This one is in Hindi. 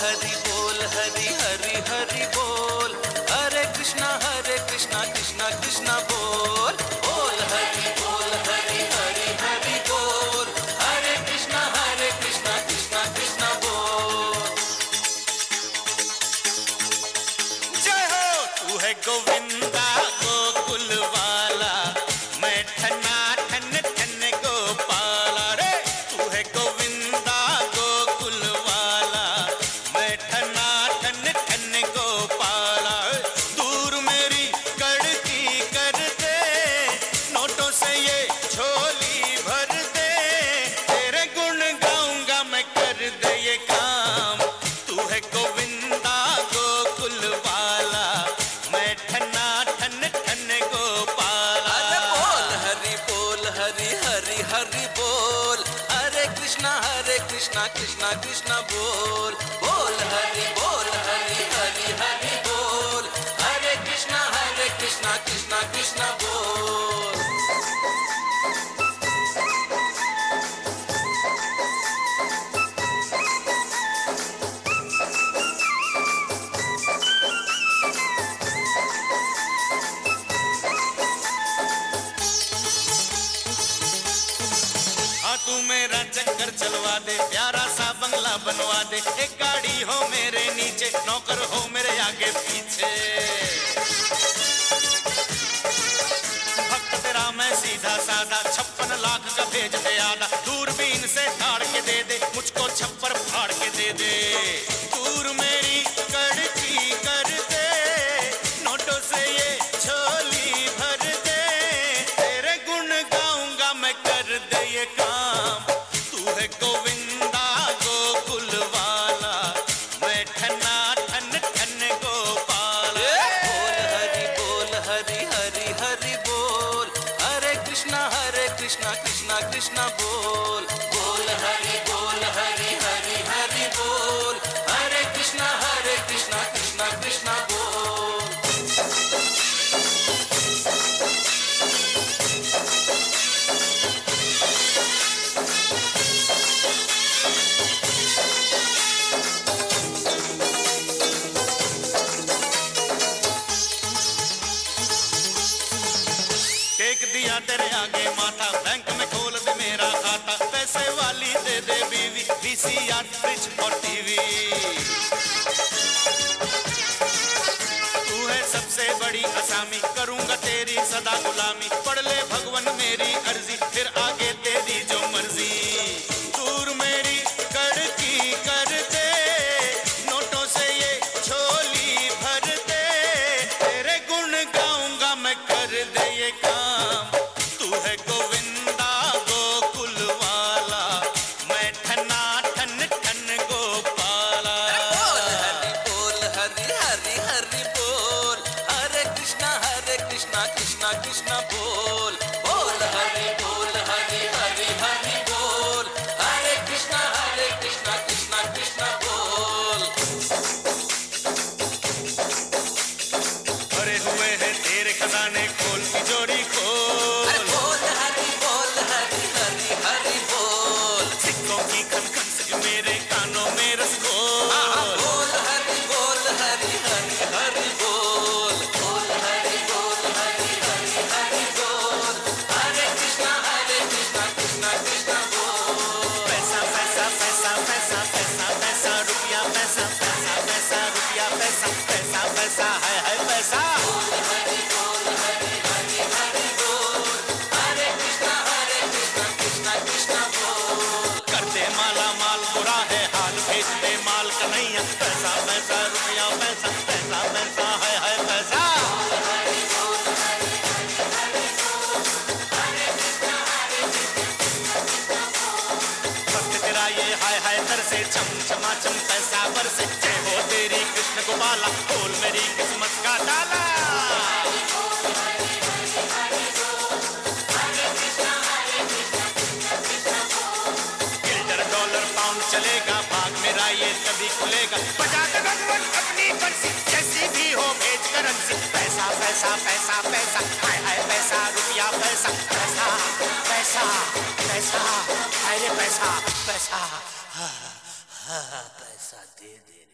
हरि बोल हरि हरि हरि बोल। हरे कृष्णा हरे कृष्णा कृष्णा कृष्णा बोल। हरे कृष्णा कृष्णा कृष्णा बोल। बोल हरे बोल हरे हरे हरे बोल। हरे कृष्णा हरे कृष्णा कृष्णा कृष्णा बोल। चलवा दे, प्यारा सा बंगला बनवा दे। एक गाड़ी हो मेरे नीचे, नौकर हो मेरे आगे पीछे। भक्त तेरा मैं सीधा साधा, छप्पन लाख का भेज दे आधा। दूरबीन से ताड़ के दे दे, मुझको छप्पर कृष्णा बोल। बोल हरि बोल हरि हरि हरि बोल। हरे कृष्णा हरे कृष्णा कृष्णा कृष्णा बोल। टेक दिया तेरे आगे माथा दे दे बीवी वीसीआर फ्रिज और तू है सबसे बड़ी असामी, करूँगा तेरी सदा गुलामी। पढ़ ले बोल बोल हरि बोल हरि पैसा है है पैसा। हरे कृष्णा हरे कृष्णा कृष्णा कृष्णा बोल कर दे माला माल बुरा है तेरा ये हाय हाय कर से चम चमा चम पैसा पर से। जय तेरी कृष्ण गोपाला खोल मेरी किस्मत का ताला। डॉलर पाउंड चलेगा, भाग मेरा ये तभी खुलेगा। बजा अपनी बंसी भी हो भेज पैसा पैसा पैसा पैसा, हाय हाय, पैसा, रुपया, पैसा पैसा पैसा पैसा, हाय रे पैसा पैसा पैसा दे दे।